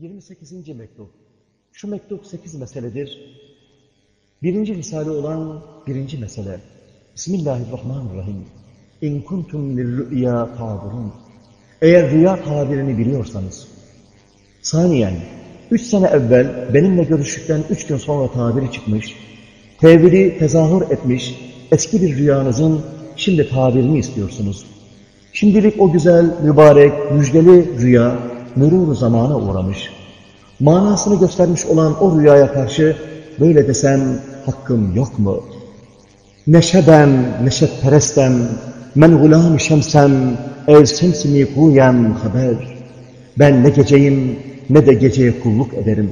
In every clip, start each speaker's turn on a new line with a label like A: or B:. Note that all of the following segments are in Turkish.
A: 28. mektup. Şu mektup 8 meseledir. Birinci risale olan birinci mesele. Bismillahirrahmanirrahim. İn kuntum lirrü'ya taburun. Eğer rüya tabirini biliyorsanız. Saniyen, üç sene evvel benimle görüştükten üç gün sonra tabiri çıkmış, tevhidi tezahür etmiş eski bir rüyanızın şimdi tabirini istiyorsunuz. Şimdilik o güzel, mübarek, müjdeli rüya mürûr zamana uğramış. Manasını göstermiş olan o rüyaya karşı böyle desem hakkım yok mu? Neşeben, neşetperestem, men gulâm şemsem, ev semsimi kuyem haber. Ben ne geceyim ne de geceye kulluk ederim.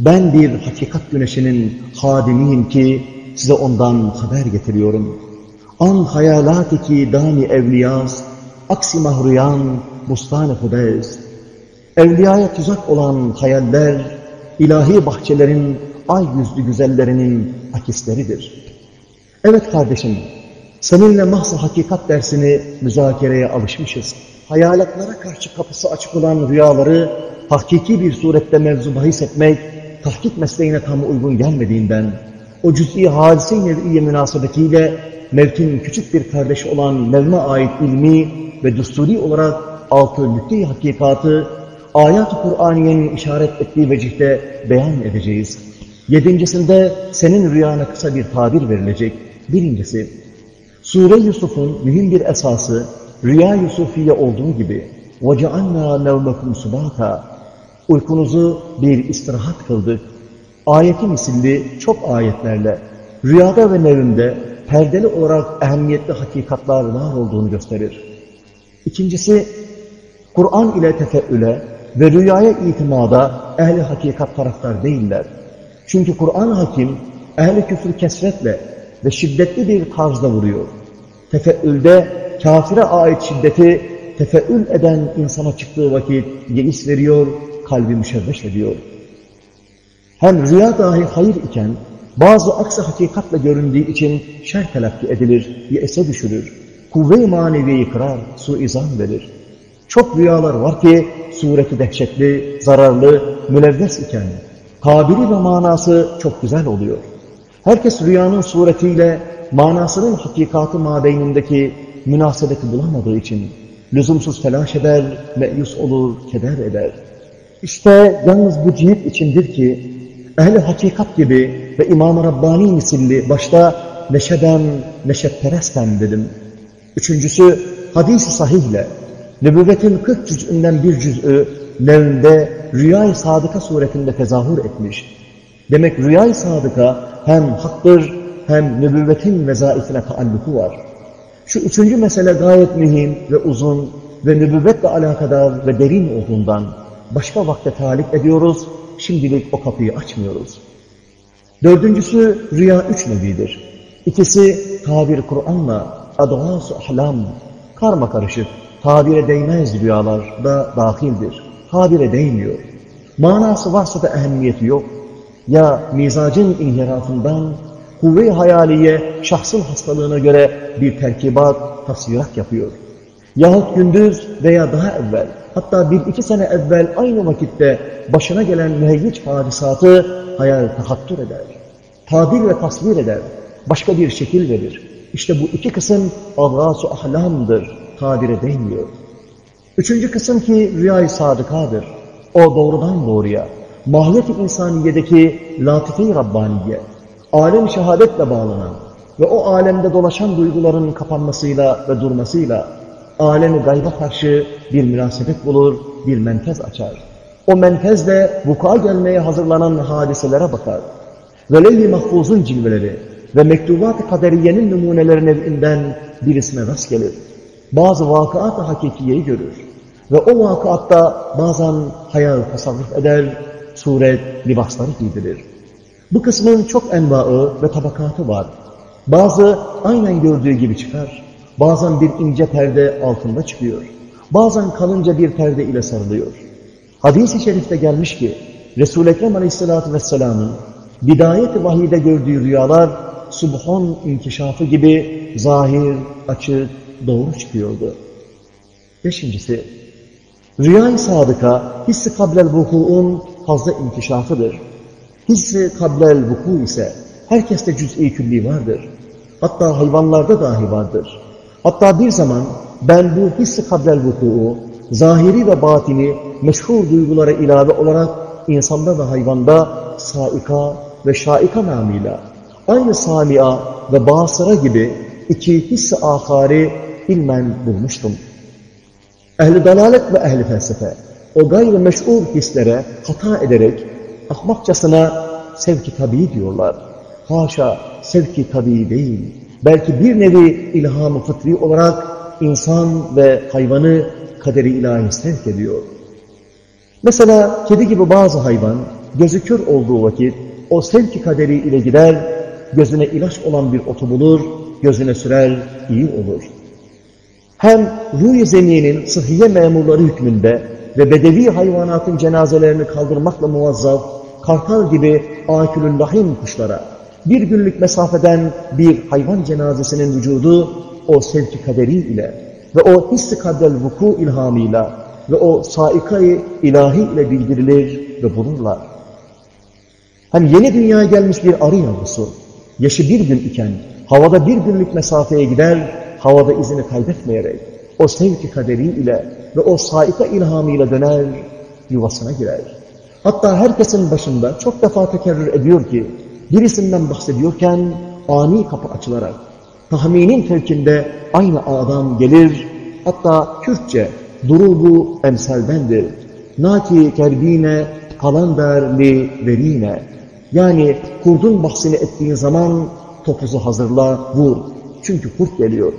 A: Ben bir hakikat güneşinin hadimiyim ki size ondan haber getiriyorum. An hayalatiki dani evliyaz, aksi mahruyan, bustan-ı hudez. Evliyaya tuzak olan hayaller, ilahi bahçelerin ay yüzlü güzellerinin akisleridir. Evet kardeşim, seninle mahsa hakikat dersini müzakereye alışmışız. Hayaletlara karşı kapısı açık olan rüyaları hakiki bir surette mevzu bahis etmek, tahkik mesleğine tam uygun gelmediğinden, o cüz'i hadise-i nev'iye münasebetiyle mevkin küçük bir kardeş olan mevme ait ilmi ve düsturi olarak altı lütfi hakikatı ayat-ı Kur'aniyenin işaret ettiği vecihte beyan edeceğiz. Yedincisinde senin rüyana kısa bir tabir verilecek. Birincisi, Sure Yusuf'un mühim bir esası Rüya Yusufiye olduğu gibi وَجَعَلْنَا نَوْمَكُمْ سُبَاتًا Uykunuzu bir istirahat kıldık. Ayeti misilli çok ayetlerle rüyada ve nevimde perdeli olarak ehemmiyetli hakikatlar var olduğunu gösterir. İkincisi, Kur'an ile tefeüle ve rüyaya itimada ehli hakikat taraftar değiller. Çünkü Kur'an hakim ehli küfür kesretle ve şiddetli bir tarzda vuruyor. Tefeülde kafire ait şiddeti tefeül eden insana çıktığı vakit yeis veriyor, kalbi müşevveş ediyor. Hem rüya dahi hayır iken bazı aksi hakikatle göründüğü için şer telakki edilir, yese düşürür. Kuvve-i maneviyeyi kırar, suizan verir. Çok rüyalar var ki sureti dehşetli, zararlı, münevves iken tabiri ve manası çok güzel oluyor. Herkes rüyanın suretiyle manasının hakikatı mabeynindeki münasebeti bulamadığı için lüzumsuz telaş eder, meyus olur, keder eder. İşte yalnız bu cihet içindir ki ehli hakikat gibi ve İmam-ı Rabbani misilli başta neşeden, neşetperestem dedim. Üçüncüsü hadis-i sahihle nübüvvetin 40 cüz'ünden bir cüz'ü nevinde rüyay sadıka suretinde tezahür etmiş. Demek rüyay sadıka hem haktır hem nübüvvetin vezaifine taalluku var. Şu üçüncü mesele gayet mühim ve uzun ve nübüvvetle alakadar ve derin olduğundan başka vakte talip ediyoruz, şimdilik o kapıyı açmıyoruz. Dördüncüsü rüya üç nevidir. İkisi tabir Kur'an'la adğas ahlam, karma karışık, tabire değmez rüyalar da dahildir. Tabire değmiyor. Manası varsa da ehemmiyeti yok. Ya mizacın inhirafından kuvve-i hayaliye şahsın hastalığına göre bir terkibat, tasvirat yapıyor. Yahut gündüz veya daha evvel, hatta bir iki sene evvel aynı vakitte başına gelen müheyyic hadisatı hayal tahattür eder. Tabir ve tasvir eder. Başka bir şekil verir. İşte bu iki kısım adras ahlamdır. Tabire değmiyor. Üçüncü kısım ki rüyayı sadıkadır. O doğrudan doğruya. Mahiyet-i insaniyedeki latife-i Rabbaniye, alem şehadetle bağlanan ve o alemde dolaşan duyguların kapanmasıyla ve durmasıyla alemi gayba karşı bir münasebet bulur, bir menfez açar. O menfezle vuku'a gelmeye hazırlanan hadiselere bakar. Ve leyli mahfuzun cilveleri ve mektubat-ı kaderiyenin numuneleri nevinden birisine rast gelir. Bazı vakıat-ı hakikiyeyi görür. Ve o vakıatta bazen hayal tasarruf eder, suret, libasları giydirir. Bu kısmın çok envaı ve tabakatı var. Bazı aynen gördüğü gibi çıkar. Bazen bir ince perde altında çıkıyor. Bazen kalınca bir perde ile sarılıyor. Hadis-i şerifte gelmiş ki, Resul-i Ekrem Aleyhisselatü Vesselam'ın bidayet-i vahide gördüğü rüyalar subhon inkişafı gibi zahir, açık, doğru çıkıyordu. Beşincisi, Rüyay sadıka hissi kablel vukuun fazla inkişafıdır. Hissi kablel vuku ise herkeste cüz'i külli vardır. Hatta hayvanlarda dahi vardır. Hatta bir zaman ben bu hissi kablel vuku'u zahiri ve batini meşhur duygulara ilave olarak insanda ve hayvanda saika ve şaika namıyla aynı samia ve basıra gibi iki hissi ahari ilmen bulmuştum. Ehli dalalet ve ehli felsefe o gayri meşhur hislere hata ederek ahmakçasına sevki tabii diyorlar. Haşa sevki tabii değil. Belki bir nevi ilham-ı fıtri olarak insan ve hayvanı kaderi ilahi sevk ediyor. Mesela kedi gibi bazı hayvan gözü kör olduğu vakit o sevki kaderi ile gider, gözüne ilaç olan bir otu bulur, gözüne sürer, iyi olur. Hem ruh zeminin sıhhiye memurları hükmünde ve bedevi hayvanatın cenazelerini kaldırmakla muvazzaf, kartal gibi akülüllahim kuşlara, bir günlük mesafeden bir hayvan cenazesinin vücudu o sevki kaderi ile ve o hissi kaddel vuku ilhamıyla ve o saikayı ilahi ile bildirilir ve bulurlar. Hem yeni dünyaya gelmiş bir arı yavrusu, yaşı bir gün iken havada bir günlük mesafeye gider, havada izini kaybetmeyerek o sevki kaderi ile ve o saika ilhamıyla döner, yuvasına girer. Hatta herkesin başında çok defa tekerrür ediyor ki, birisinden bahsediyorken ani kapı açılarak, tahminin fevkinde aynı adam gelir, hatta Kürtçe durubu emseldendir. Naki kerbine kalan verine. Yani kurdun bahsini ettiğin zaman topuzu hazırla, vur. Çünkü kurt geliyor.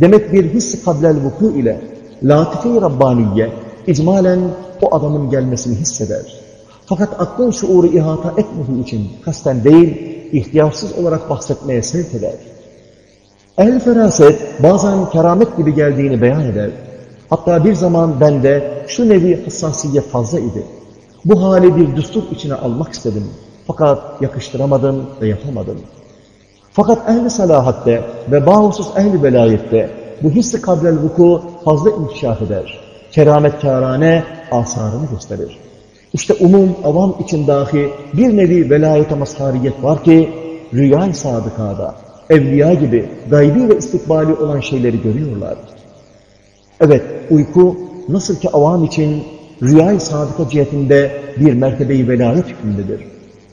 A: Demek bir hissi kablel vuku ile latife-i Rabbaniye icmalen o adamın gelmesini hisseder. Fakat aklın şuuru ihata etmediği için kasten değil, ihtiyarsız olarak bahsetmeye sevk eder. El feraset bazen keramet gibi geldiğini beyan eder. Hatta bir zaman bende şu nevi hassasiyet fazla idi. Bu hali bir düstur içine almak istedim. Fakat yakıştıramadım ve yapamadım. Fakat ehli salahatte ve bahusuz ehli velayette bu hissi kabrel vuku fazla inkişaf eder. Kerametkârane asarını gösterir. İşte umum avam için dahi bir nevi velayete mazhariyet var ki rüya-i sadıkada evliya gibi gaybi ve istikbali olan şeyleri görüyorlar. Evet, uyku nasıl ki avam için rüya-i sadıka cihetinde bir mertebeyi velayet hükmündedir.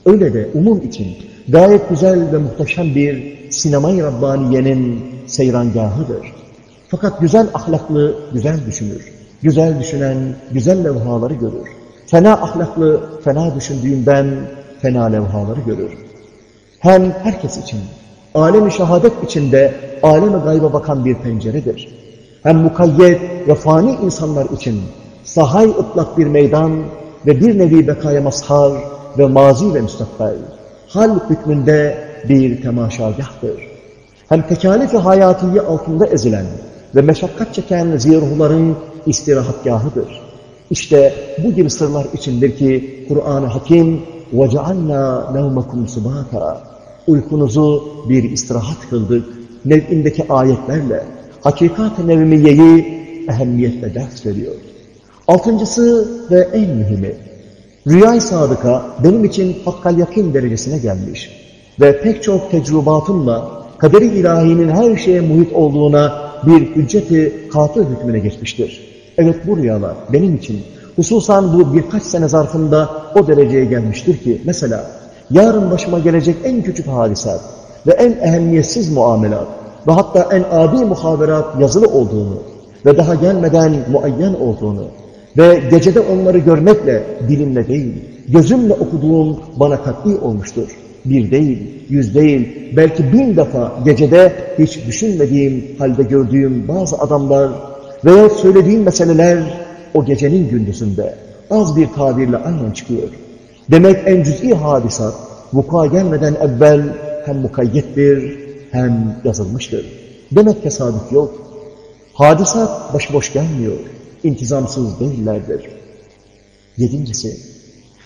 A: Öyle de umum için gayet güzel ve muhteşem bir sinemayı Rabbaniye'nin seyrangahıdır. Fakat güzel ahlaklı güzel düşünür. Güzel düşünen güzel levhaları görür. Fena ahlaklı fena düşündüğünden fena levhaları görür. Hem herkes için alem-i şehadet içinde alem-i gayba bakan bir penceredir. Hem mukayyet ve fani insanlar için sahay ıtlak bir meydan ve bir nevi bekaya mazhar ve mazi ve müstakbel, hal hükmünde bir temaşagahtır. Hem tekalif-i hayatiyi altında ezilen ve meşakkat çeken ziyruhların istirahatgahıdır. İşte bu gibi sırlar içindir ki Kur'an-ı Hakim وَجَعَلْنَا نَوْمَكُمْ سُبَاتًا Uykunuzu bir istirahat kıldık. Nev'indeki ayetlerle hakikat-ı nevmiyeyi ehemmiyetle ders veriyor. Altıncısı ve en mühimi, rüyay sadıka benim için hakkal yakın derecesine gelmiş ve pek çok tecrübatımla kaderi ilahinin her şeye muhit olduğuna bir hücceti katı hükmüne geçmiştir. Evet bu rüyalar benim için hususan bu birkaç sene zarfında o dereceye gelmiştir ki mesela yarın başıma gelecek en küçük hadisat ve en ehemmiyetsiz muamelat ve hatta en adi muhaberat yazılı olduğunu ve daha gelmeden muayyen olduğunu ve gecede onları görmekle dilimle değil, gözümle okuduğum bana katli olmuştur. Bir değil, yüz değil, belki bin defa gecede hiç düşünmediğim halde gördüğüm bazı adamlar veya söylediğim meseleler o gecenin gündüzünde az bir tabirle aynen çıkıyor. Demek en cüz'i hadisat vuku'a gelmeden evvel hem mukayyettir hem yazılmıştır. Demek tesadüf yok. Hadisat başboş gelmiyor. İntizamsız değillerdir. Yedincisi,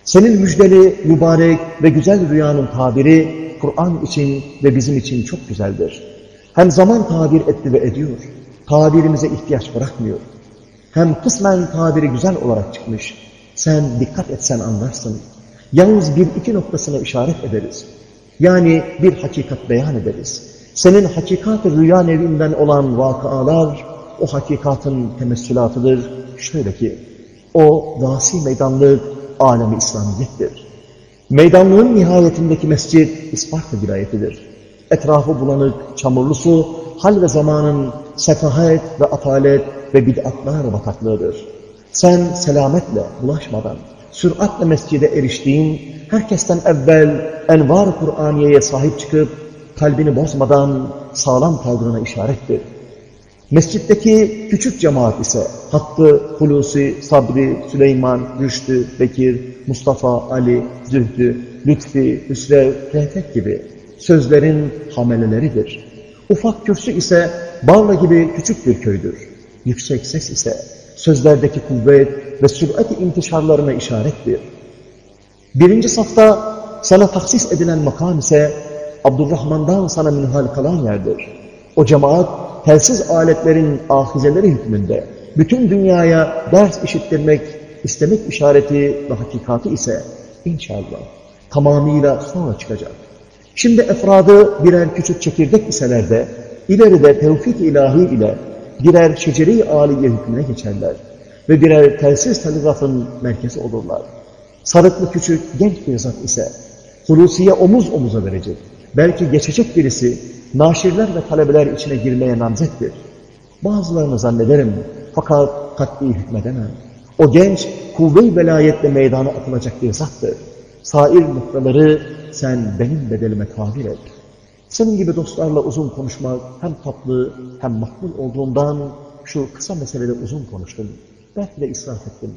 A: senin müjdeli, mübarek ve güzel rüyanın tabiri Kur'an için ve bizim için çok güzeldir. Hem zaman tabir etti ve ediyor. Tabirimize ihtiyaç bırakmıyor. Hem kısmen tabiri güzel olarak çıkmış. Sen dikkat etsen anlarsın. Yalnız bir iki noktasına işaret ederiz. Yani bir hakikat beyan ederiz. Senin hakikat-ı rüya nevinden olan vakalar, o hakikatın temessülatıdır. Şöyle ki, o vasi meydanlık alemi İslamiyettir. Meydanlığın nihayetindeki mescid İsparta vilayetidir. Etrafı bulanık, çamurlu su, hal ve zamanın sefahet ve atalet ve bid'atlar bataklığıdır. Sen selametle, bulaşmadan, süratle mescide eriştiğin, herkesten evvel envar Kur'aniye'ye sahip çıkıp, kalbini bozmadan sağlam kaldığına işarettir. Mescitteki küçük cemaat ise Hakkı, Hulusi, Sabri, Süleyman, Rüştü, Bekir, Mustafa, Ali, Zühdü, Lütfi, Hüsrev, Rehfet gibi sözlerin hameleleridir. Ufak kürsü ise Barla gibi küçük bir köydür. Yüksek ses ise sözlerdeki kuvvet ve sürat-i intişarlarına işarettir. Birinci safta sana taksis edilen makam ise Abdurrahman'dan sana minhal kalan yerdir. O cemaat telsiz aletlerin ahizeleri hükmünde bütün dünyaya ders işittirmek, istemek işareti ve hakikati ise inşallah tamamıyla sonra çıkacak. Şimdi efradı birer küçük çekirdek iseler de ileride tevfik ilahi ile birer şeceri aliye hükmüne geçerler ve birer telsiz telgrafın merkezi olurlar. Sarıklı küçük genç bir zat ise Hulusi'ye omuz omuza verecek. Belki geçecek birisi naşirler ve talebeler içine girmeye namzettir. Bazılarını zannederim fakat katli hükmedemem. O genç kuvve-i velayetle meydana atılacak bir zattır. Sair noktaları sen benim bedelime tabir et. Senin gibi dostlarla uzun konuşmak hem tatlı hem makbul olduğundan şu kısa meselede uzun konuştum. Belki de israf ettim.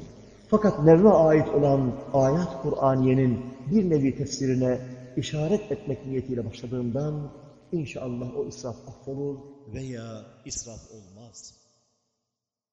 A: Fakat nevre ait olan ayat Kur'aniyenin bir nevi tefsirine işaret etmek niyetiyle başladığımdan inşallah o israf affolur veya israf olmaz.